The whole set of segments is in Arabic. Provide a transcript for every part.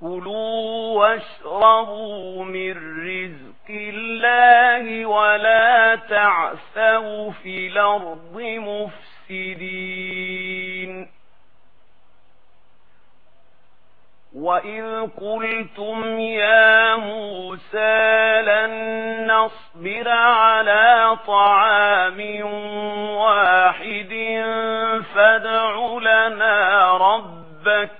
كلوا واشربوا من رزق الله ولا تعثوا في الأرض مفسدين وإذ قلتم يا موسى لن نصبر على طعام واحد فادع لنا ربك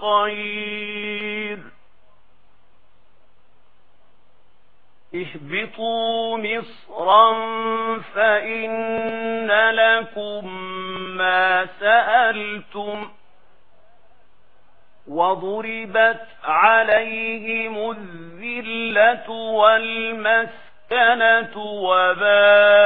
خير اهبطوا مصرا فإن لكم ما سألتم وضربت عليهم الذلة والمسكنة وباب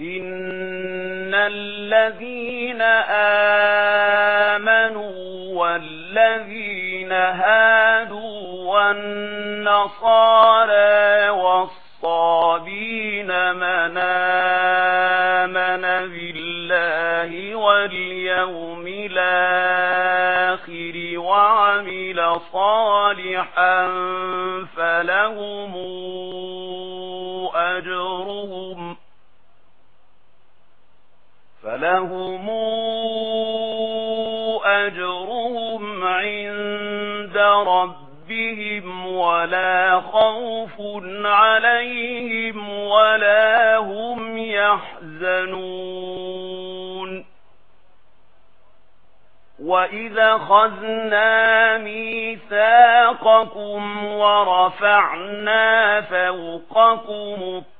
إن الذين آمنوا والذين هادوا والنصارى والصابين من آمن بالله واليوم الآخر وعمل صالحا فلهم لهم أجرهم عند ربهم ولا خوف عليهم ولا هم يحزنون وَإِذَا خَذْنَا مِيثَاقَكُمْ وَرَفَعْنَا فَوْقَكُمُ الطريق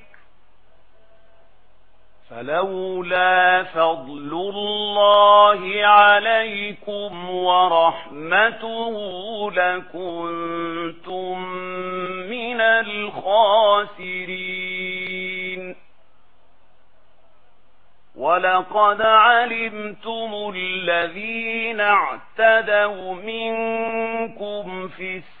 فلولا فضل الله عليكم ورحمته لكنتم من الخاسرين ولقد علمتم الذين اعتدوا منكم في السنة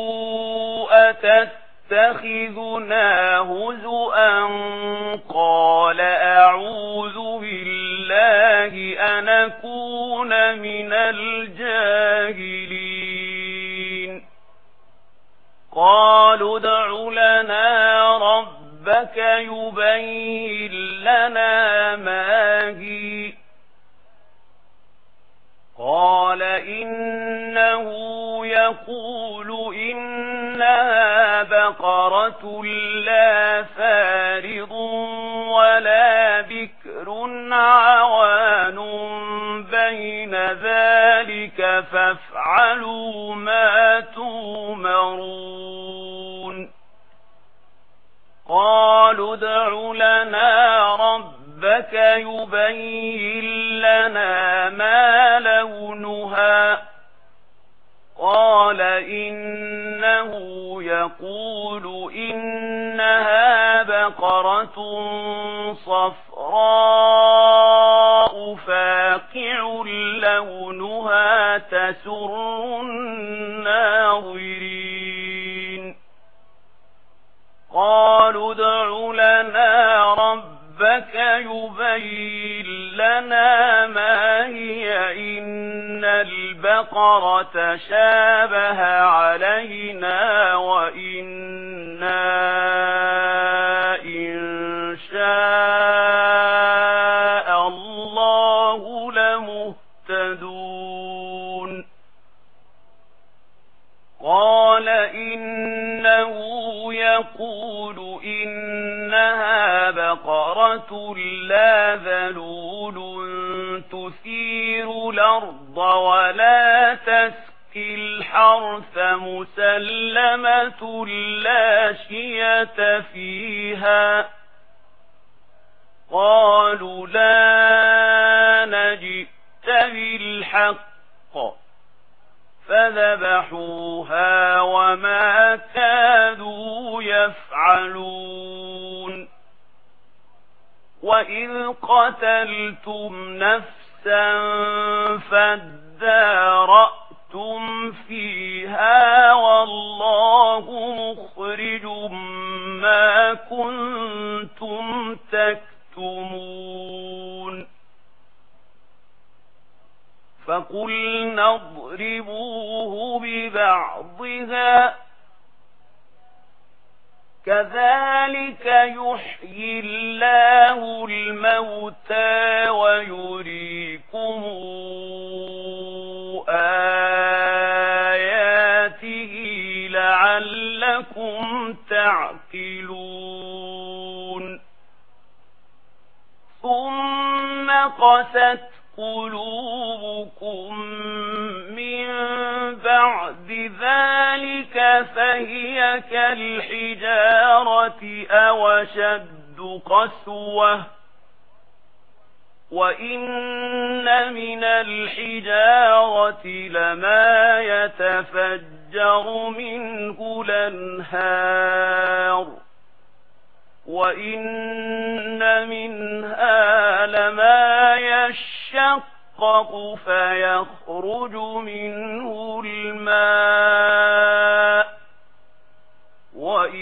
أتتخذنا هزؤا قال أعوذ بالله أن أكون من الجاهلين. قالوا ادعوا لنا ربك يبين لنا ما هي. قال إنه يقول إنه بصارة لا فارض ولا بكر عوان بين ذلك فافعلوا ما تومرون قالوا ادع لنا ربك يبين لنا ما لونها. قال إنه تقول إنها بقرة صفراء فاقع لونها تسر الناظرين. قالوا ادع لنا ربك يبين لنا ما هي إن البقرة تشابه علينا وإنا إن شاء الله لمهتدون. قال إنه يقول إنها بقرة لا ذلول تثير الأرض الأرض ولا تسكي الحرث مسلمة لا شية فيها قالوا لا نجئت بالحق فذبحوها وما كادوا يفعلون وإذ قتلتم نفسا نفسا فادارأتم فيها والله مخرج ما كنتم تكتمون فقلنا اضربوه ببعضها كذلك يحيي الله الموتى ويريكم آياته لعلكم تعقلون ثم قست قلوبكم من بعد ذلك فهي كالحجارة أو شد قسوة وإن من الحجارة لما يتفجر منه لنهار وإن منها لما يشق فيخرج منه الماء